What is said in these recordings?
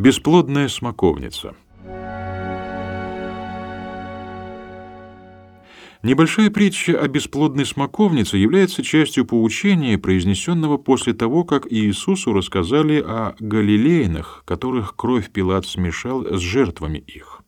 Бесплодная смоковница. Небольшая притча о бесплодной смоковнице является частью поучения, произнесенного после того, как Иисусу рассказали о галилеянах, которых кровь Пилат смешал с жертвами их.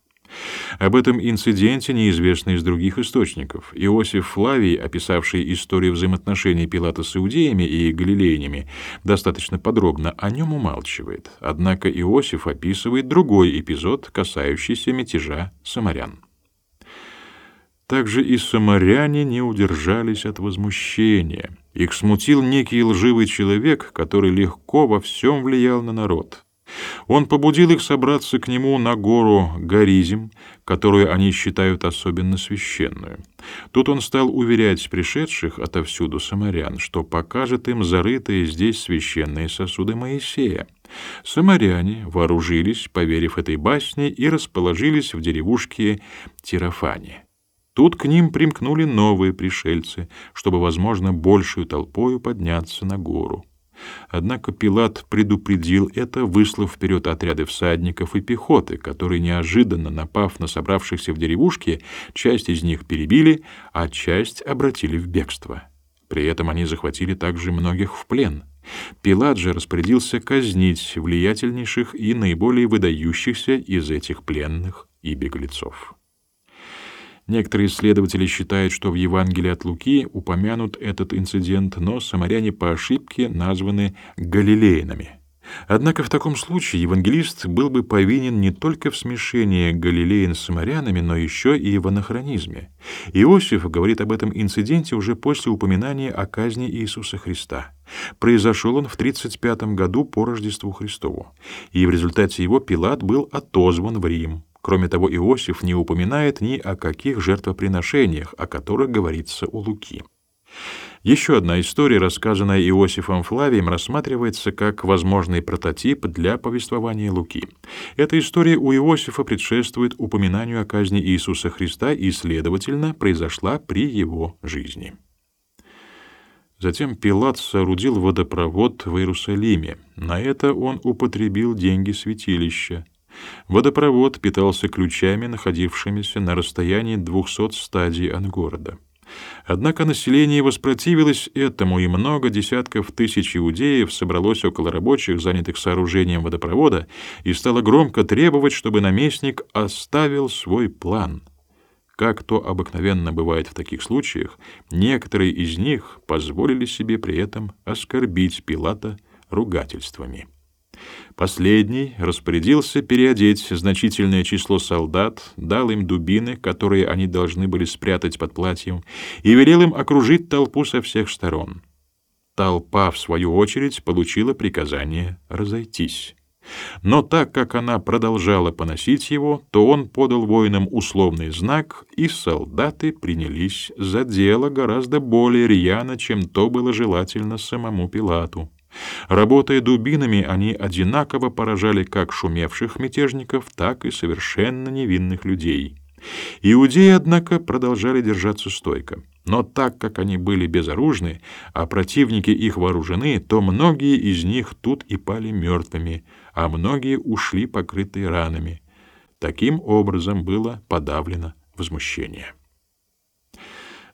Об этом инциденте неизвестно из других источников. Иосиф Флавий, описавший историю взаимоотношений Пилата с иудеями и галилеями, достаточно подробно о нем умалчивает. Однако Иосиф описывает другой эпизод, касающийся мятежа самарян. Также и самаряне не удержались от возмущения. Их смутил некий лживый человек, который легко во всем влиял на народ. Он побудил их собраться к нему на гору Горизим, которую они считают особенно священную. Тут он стал уверять пришедших отовсюду самарян, что покажет им зарытые здесь священные сосуды Моисея. Самаряне вооружились, поверив этой басне, и расположились в деревушке Тирафане. Тут к ним примкнули новые пришельцы, чтобы, возможно, большую толпою подняться на гору. Однако Пилат предупредил это, выслав вперед отряды всадников и пехоты, которые, неожиданно напав на собравшихся в деревушке, часть из них перебили, а часть обратили в бегство. При этом они захватили также многих в плен. Пилат же распорядился казнить влиятельнейших и наиболее выдающихся из этих пленных и беглецов. Некоторые исследователи считают, что в Евангелии от Луки упомянут этот инцидент, но самаряне по ошибке названы галилеянами. Однако в таком случае евангелист был бы повинен не только в смешении галилеян с самарянами, но еще и в анахронизме. Иосиф говорит об этом инциденте уже после упоминания о казни Иисуса Христа. Произошел он в 35 году по Рождеству Христову, и в результате его Пилат был отозван в Рим. Кроме того, Иосиф не упоминает ни о каких жертвоприношениях, о которых говорится у Луки. Еще одна история, рассказанная Иосифом Флавием, рассматривается как возможный прототип для повествования Луки. Эта история у Иосифа предшествует упоминанию о казни Иисуса Христа и, следовательно, произошла при его жизни. Затем Пилат соорудил водопровод в Иерусалиме. На это он употребил деньги святилища. Водопровод питался ключами, находившимися на расстоянии 200 стадий от города. Однако население воспротивилось этому, и много десятков тысяч иудеев собралось около рабочих, занятых сооружением водопровода, и стало громко требовать, чтобы наместник оставил свой план. Как то обыкновенно бывает в таких случаях, некоторые из них позволили себе при этом оскорбить Пилата ругательствами. Последний распорядился переодеть значительное число солдат, дал им дубины, которые они должны были спрятать под платьем, и велел им окружить толпу со всех сторон. Толпа, в свою очередь, получила приказание разойтись. Но так как она продолжала поносить его, то он подал воинам условный знак, и солдаты принялись за дело гораздо более рьяно, чем то было желательно самому Пилату. Работая дубинами, они одинаково поражали как шумевших мятежников, так и совершенно невинных людей. Иудеи, однако, продолжали держаться стойко. Но так как они были безоружны, а противники их вооружены, то многие из них тут и пали мертвыми, а многие ушли покрытые ранами. Таким образом было подавлено возмущение.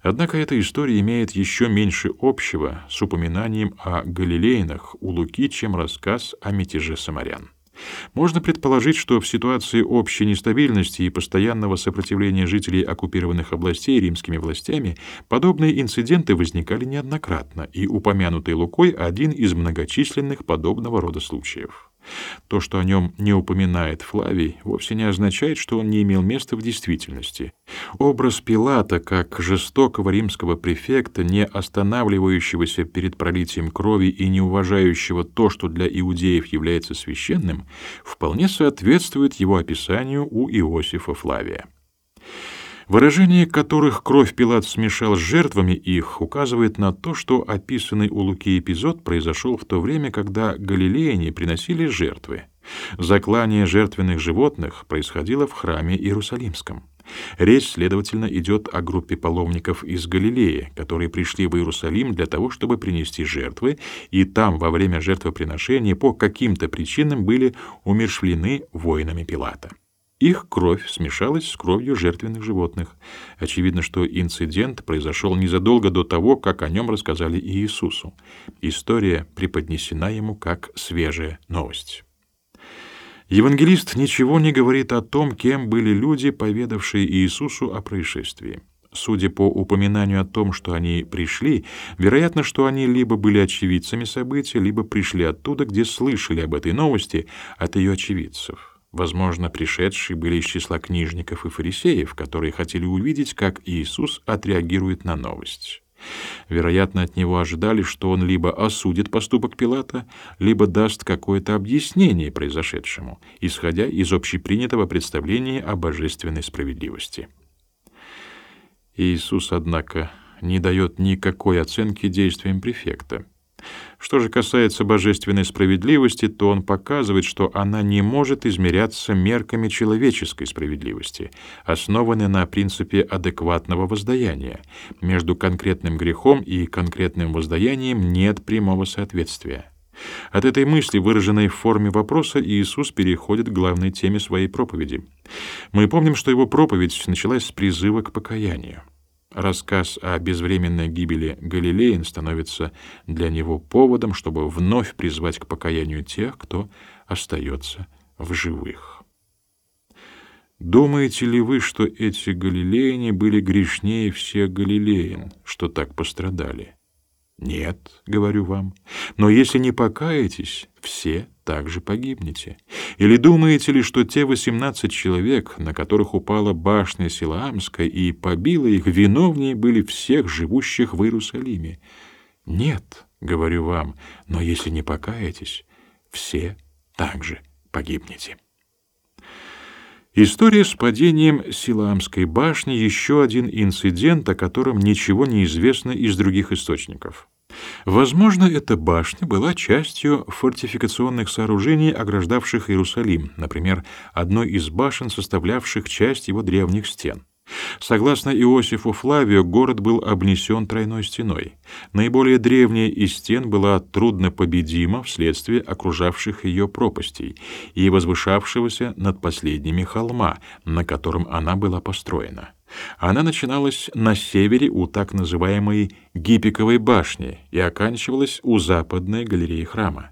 Однако эта история имеет еще меньше общего с упоминанием о галилеянах у Луки, чем рассказ о мятеже самарян. Можно предположить, что в ситуации общей нестабильности и постоянного сопротивления жителей оккупированных областей римскими властями подобные инциденты возникали неоднократно, и упомянутый Лукой один из многочисленных подобного рода случаев. То, что о нем не упоминает Флавий, вовсе не означает, что он не имел места в действительности. Образ Пилата как жестокого римского префекта, не останавливающегося перед пролитием крови и не уважающего то, что для иудеев является священным, вполне соответствует его описанию у Иосифа Флавия. Выражение которых кровь Пилат смешал с жертвами их, указывает на то, что описанный у Луки эпизод произошел в то время, когда галилеяне приносили жертвы. Заклание жертвенных животных происходило в храме Иерусалимском. Речь, следовательно, идет о группе паломников из Галилеи, которые пришли в Иерусалим для того, чтобы принести жертвы, и там во время жертвоприношения по каким-то причинам были умершвлены воинами Пилата. Их кровь смешалась с кровью жертвенных животных. Очевидно, что инцидент произошел незадолго до того, как о нем рассказали Иисусу. История преподнесена ему как свежая новость. Евангелист ничего не говорит о том, кем были люди, поведавшие Иисусу о происшествии. Судя по упоминанию о том, что они пришли, вероятно, что они либо были очевидцами события, либо пришли оттуда, где слышали об этой новости от ее очевидцев. Возможно, пришедшие были из числа книжников и фарисеев, которые хотели увидеть, как Иисус отреагирует на новость. Вероятно, от него ожидали, что он либо осудит поступок Пилата, либо даст какое-то объяснение произошедшему, исходя из общепринятого представления о божественной справедливости. Иисус, однако, не дает никакой оценки действиям префекта. Что же касается божественной справедливости, то он показывает, что она не может измеряться мерками человеческой справедливости, основанной на принципе адекватного воздаяния. Между конкретным грехом и конкретным воздаянием нет прямого соответствия. От этой мысли, выраженной в форме вопроса, Иисус переходит к главной теме своей проповеди. Мы помним, что его проповедь началась с призыва к покаянию. Рассказ о безвременной гибели Галилеян становится для него поводом, чтобы вновь призвать к покаянию тех, кто остается в живых. Думаете ли вы, что эти галилеяне были грешнее всех галилеян, что так пострадали? Нет, говорю вам. Но если не покаетесь, все также погибнете. Или думаете ли, что те восемнадцать человек, на которых упала башня Силаамская и побила их, виновнее были всех живущих в Иерусалиме? Нет, говорю вам, но если не покаетесь, все также погибнете. История с падением Силаамской башни — еще один инцидент, о котором ничего не известно из других источников. Возможно, эта башня была частью фортификационных сооружений, ограждавших Иерусалим, например, одной из башен, составлявших часть его древних стен. Согласно Иосифу Флавию, город был обнесен тройной стеной. Наиболее древняя из стен была трудно победима вследствие окружавших ее пропастей и возвышавшегося над последними холма, на котором она была построена. Она начиналась на севере у так называемой Гиппиковой башни и оканчивалась у западной галереи храма.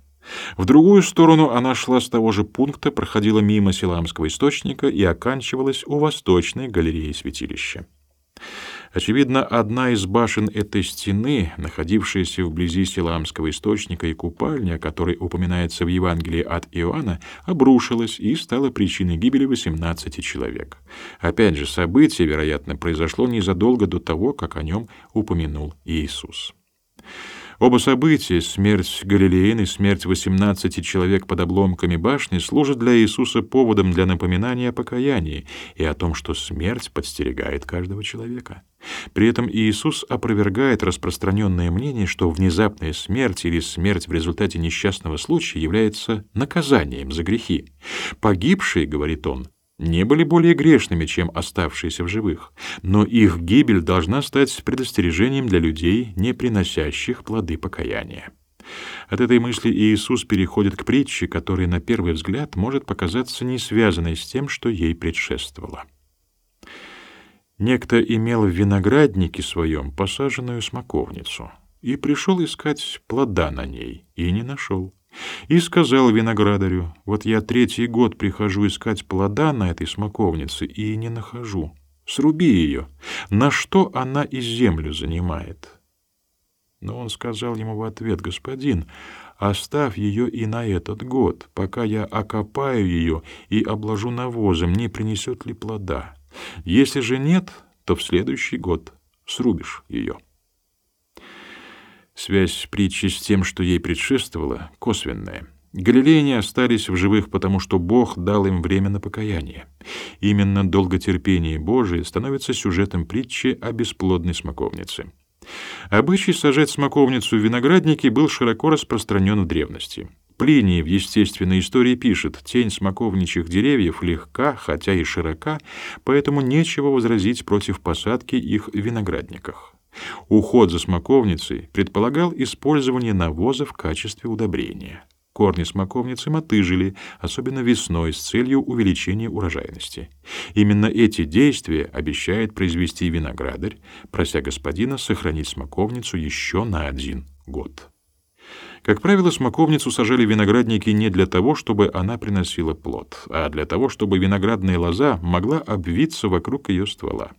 В другую сторону она шла с того же пункта, проходила мимо Силамского источника и оканчивалась у восточной галереи святилища. Очевидно, одна из башен этой стены, находившаяся вблизи Силамского источника и купальни, о которой упоминается в Евангелии от Иоанна, обрушилась и стала причиной гибели 18 человек. Опять же, событие, вероятно, произошло незадолго до того, как о нем упомянул Иисус. Оба события, смерть Галилеин и смерть 18 человек под обломками башни, служат для Иисуса поводом для напоминания о покаянии и о том, что смерть подстерегает каждого человека. При этом Иисус опровергает распространенное мнение, что внезапная смерть или смерть в результате несчастного случая является наказанием за грехи. Погибшие, говорит он, не были более грешными, чем оставшиеся в живых, но их гибель должна стать предостережением для людей, не приносящих плоды покаяния. От этой мысли Иисус переходит к притче, которая на первый взгляд может показаться не связанной с тем, что ей предшествовало. Некто имел в винограднике своем посаженную смоковницу и пришел искать плода на ней, и не нашел. И сказал виноградарю, вот я третий год прихожу искать плода на этой смоковнице и не нахожу. Сруби ее. На что она и землю занимает? Но он сказал ему в ответ, господин, оставь ее и на этот год, пока я окопаю ее и обложу навозом, не принесет ли плода. Если же нет, то в следующий год срубишь ее. Связь притчи с тем, что ей предшествовало, косвенная. Галилеяне остались в живых, потому что Бог дал им время на покаяние. Именно долготерпение Божие становится сюжетом притчи о бесплодной смоковнице. Обычай сажать смоковницу в винограднике был широко распространен в древности. Плиний в естественной истории пишет, тень смоковничьих деревьев легка, хотя и широка, поэтому нечего возразить против посадки их в виноградниках. Уход за смоковницей предполагал использование навоза в качестве удобрения. Корни смоковницы мотыжили, особенно весной, с целью увеличения урожайности. Именно эти действия обещает произвести виноградарь, прося господина сохранить смоковницу еще на один год. Как правило, смоковницу сажали виноградники не для того, чтобы она приносила плод, а для того, чтобы виноградная лоза могла обвиться вокруг ее ствола.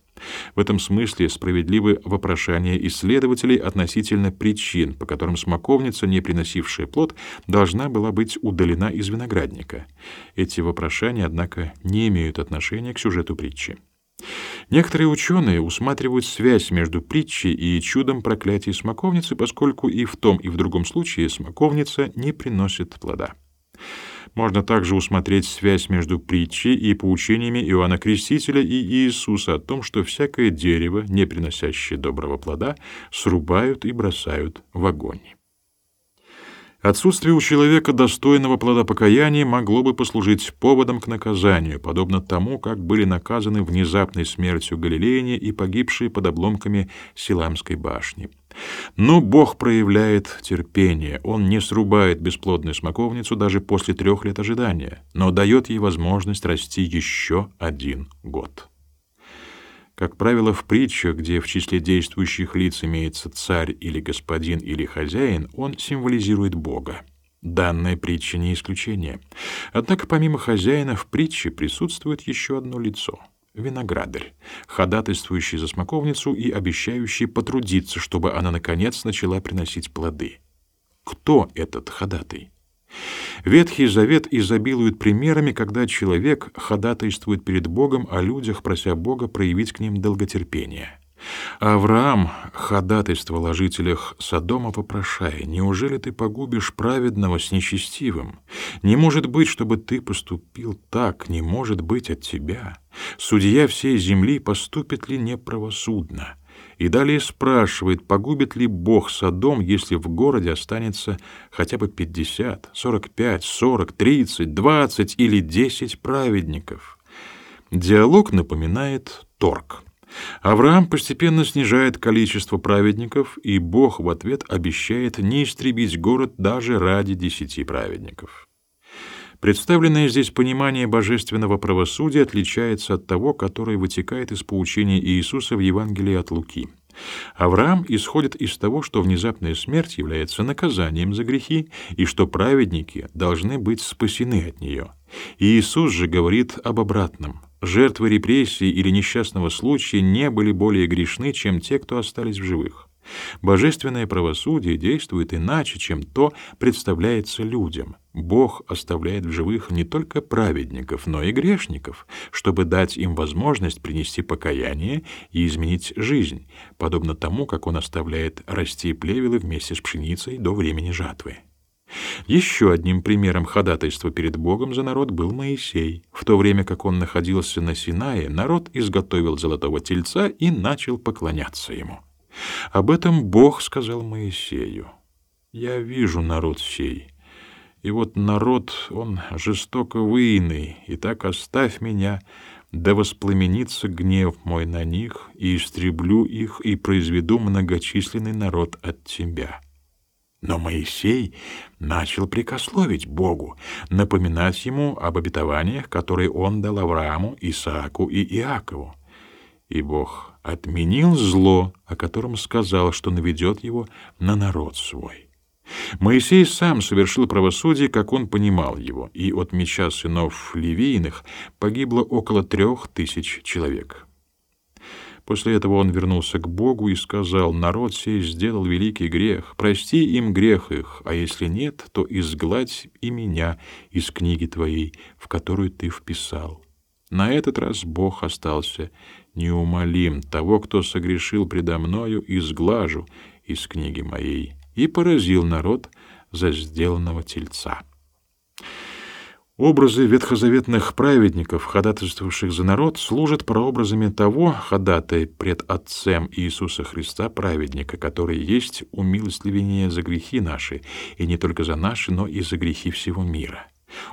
В этом смысле справедливы вопрошания исследователей относительно причин, по которым смоковница, не приносившая плод, должна была быть удалена из виноградника. Эти вопрошания, однако, не имеют отношения к сюжету притчи. Некоторые ученые усматривают связь между притчей и чудом проклятия смоковницы, поскольку и в том, и в другом случае смоковница не приносит плода. Можно также усмотреть связь между притчей и поучениями Иоанна Крестителя и Иисуса о том, что всякое дерево, не приносящее доброго плода, срубают и бросают в огонь. Отсутствие у человека достойного плода покаяния могло бы послужить поводом к наказанию, подобно тому, как были наказаны внезапной смертью галилеяне и погибшие под обломками Силамской башни. Но Бог проявляет терпение. Он не срубает бесплодную смоковницу даже после трех лет ожидания, но дает ей возможность расти еще один год. Как правило, в притчах, где в числе действующих лиц имеется царь или господин или хозяин, он символизирует Бога. Данная притча не исключение. Однако помимо хозяина в притче присутствует еще одно лицо — виноградарь, ходатайствующий за смоковницу и обещающий потрудиться, чтобы она, наконец, начала приносить плоды. Кто этот ходатай? Ветхий Завет изобилует примерами, когда человек ходатайствует перед Богом о людях, прося Бога проявить к ним долготерпение. Авраам ходатайствовал о жителях Содома, вопрошая, «Неужели ты погубишь праведного с нечестивым? Не может быть, чтобы ты поступил так, не может быть от тебя. Судья всей земли поступит ли неправосудно?» И далее спрашивает, погубит ли Бог Содом, если в городе останется хотя бы 50, 45, 40, 30, 20 или 10 праведников. Диалог напоминает торг. Авраам постепенно снижает количество праведников, и Бог в ответ обещает не истребить город даже ради десяти праведников. Представленное здесь понимание божественного правосудия отличается от того, которое вытекает из поучения Иисуса в Евангелии от Луки. Авраам исходит из того, что внезапная смерть является наказанием за грехи и что праведники должны быть спасены от нее. Иисус же говорит об обратном. Жертвы репрессий или несчастного случая не были более грешны, чем те, кто остались в живых. Божественное правосудие действует иначе, чем то представляется людям. Бог оставляет в живых не только праведников, но и грешников, чтобы дать им возможность принести покаяние и изменить жизнь, подобно тому, как он оставляет расти плевелы вместе с пшеницей до времени жатвы. Еще одним примером ходатайства перед Богом за народ был Моисей. В то время как он находился на Синае, народ изготовил золотого тельца и начал поклоняться ему. Об этом Бог сказал Моисею. «Я вижу народ сей, и вот народ, он жестоко выиный, и так оставь меня, да воспламенится гнев мой на них, и истреблю их, и произведу многочисленный народ от тебя». Но Моисей начал прикословить Богу, напоминать ему об обетованиях, которые он дал Аврааму, Исааку и Иакову. И Бог отменил зло, о котором сказал, что наведет его на народ свой. Моисей сам совершил правосудие, как он понимал его, и от меча сынов Ливийных погибло около трех тысяч человек. После этого он вернулся к Богу и сказал, «Народ сей сделал великий грех, прости им грех их, а если нет, то изгладь и меня из книги твоей, в которую ты вписал». На этот раз Бог остался неумолим. Того, кто согрешил предо мною, изглажу из книги моей. И поразил народ за сделанного тельца. Образы ветхозаветных праведников, ходатайствовавших за народ, служат прообразами того ходатай пред Отцем Иисуса Христа, праведника, который есть умилостливение за грехи наши, и не только за наши, но и за грехи всего мира.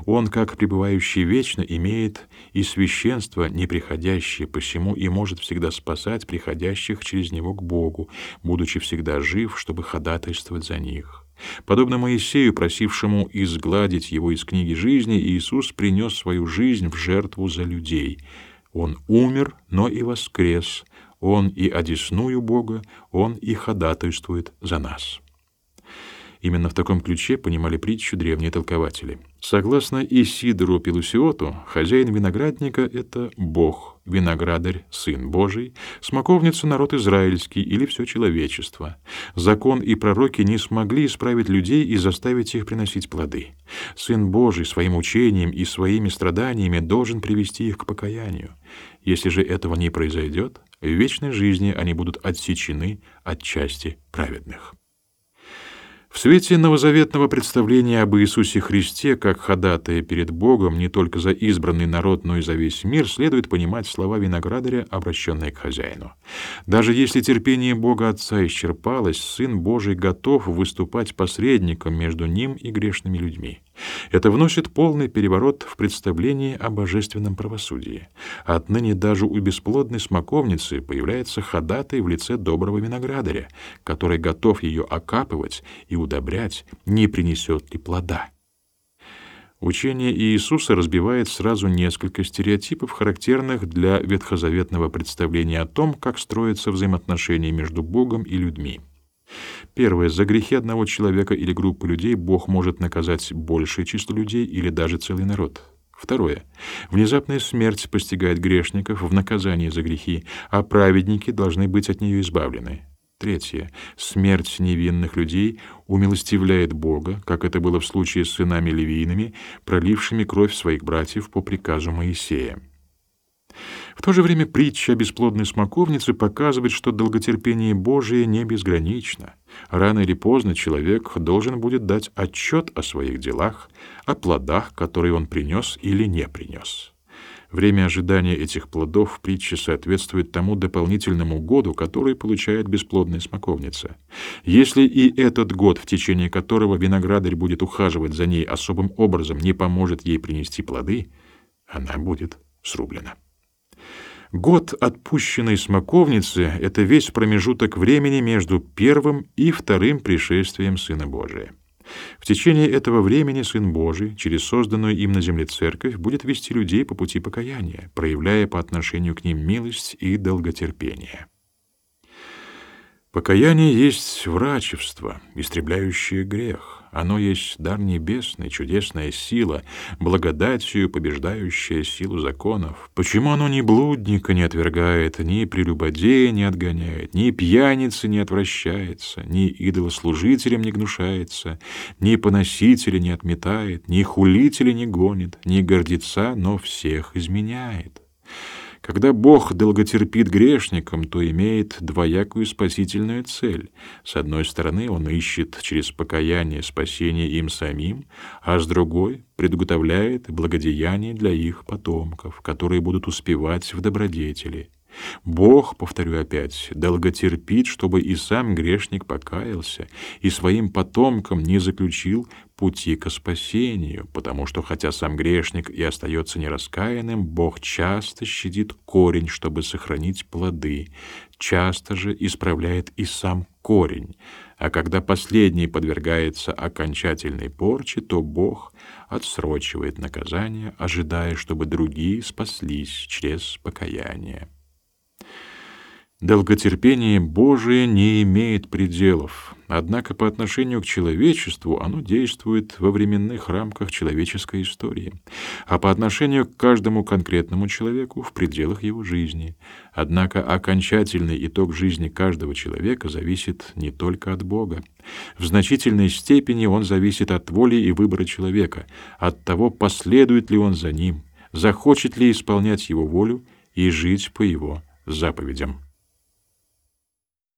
Он, как пребывающий вечно, имеет и священство неприходящее, посему и может всегда спасать приходящих через него к Богу, будучи всегда жив, чтобы ходатайствовать за них. Подобно Моисею, просившему изгладить его из книги жизни, Иисус принес свою жизнь в жертву за людей. Он умер, но и воскрес. Он и одесную Бога, Он и ходатайствует за нас. Именно в таком ключе понимали притчу древние толкователи. Согласно Исидору Пелусиоту, хозяин виноградника — это Бог, виноградарь — Сын Божий, смоковница — народ израильский или все человечество. Закон и пророки не смогли исправить людей и заставить их приносить плоды. Сын Божий своим учением и своими страданиями должен привести их к покаянию. Если же этого не произойдет, в вечной жизни они будут отсечены от части праведных. В свете новозаветного представления об Иисусе Христе как ходатая перед Богом не только за избранный народ, но и за весь мир, следует понимать слова виноградаря, обращенные к хозяину. Даже если терпение Бога Отца исчерпалось, Сын Божий готов выступать посредником между ним и грешными людьми. Это вносит полный переворот в представлении о божественном правосудии. Отныне даже у бесплодной смоковницы появляется ходатай в лице доброго виноградаря, который готов ее окапывать и удобрять, не принесет ли плода. Учение Иисуса разбивает сразу несколько стереотипов, характерных для ветхозаветного представления о том, как строятся взаимоотношения между Богом и людьми. Первое. За грехи одного человека или группы людей Бог может наказать большее число людей или даже целый народ. Второе. Внезапная смерть постигает грешников в наказании за грехи, а праведники должны быть от нее избавлены. Третье. Смерть невинных людей умилостивляет Бога, как это было в случае с сынами левийными, пролившими кровь своих братьев по приказу Моисея. В то же время притча о бесплодной смоковнице показывает, что долготерпение Божие не безгранично. Рано или поздно человек должен будет дать отчет о своих делах, о плодах, которые он принес или не принес. Время ожидания этих плодов в притче соответствует тому дополнительному году, который получает бесплодная смоковница. Если и этот год, в течение которого виноградарь будет ухаживать за ней особым образом, не поможет ей принести плоды, она будет срублена. Год отпущенной смоковницы — это весь промежуток времени между первым и вторым пришествием Сына Божия. В течение этого времени Сын Божий, через созданную им на земле церковь, будет вести людей по пути покаяния, проявляя по отношению к ним милость и долготерпение. Покаяние есть врачевство, истребляющее грех. Оно есть дар небесный, чудесная сила, благодатью побеждающая силу законов. Почему оно ни блудника не отвергает, ни прелюбодея не отгоняет, ни пьяницы не отвращается, ни идолослужителям не гнушается, ни поносителя не отметает, ни хулителя не гонит, ни гордеца, но всех изменяет? Когда Бог долготерпит грешникам, то имеет двоякую спасительную цель. С одной стороны, Он ищет через покаяние спасение им самим, а с другой предуготовляет благодеяние для их потомков, которые будут успевать в добродетели. Бог, повторю опять, долготерпит, чтобы и сам грешник покаялся, и своим потомкам не заключил пути к спасению, потому что хотя сам грешник и остается нераскаянным, Бог часто щадит корень, чтобы сохранить плоды, часто же исправляет и сам корень, а когда последний подвергается окончательной порче, то Бог отсрочивает наказание, ожидая, чтобы другие спаслись через покаяние. Долготерпение Божие не имеет пределов, однако по отношению к человечеству оно действует во временных рамках человеческой истории, а по отношению к каждому конкретному человеку в пределах его жизни. Однако окончательный итог жизни каждого человека зависит не только от Бога. В значительной степени он зависит от воли и выбора человека, от того, последует ли он за ним, захочет ли исполнять его волю и жить по его заповедям.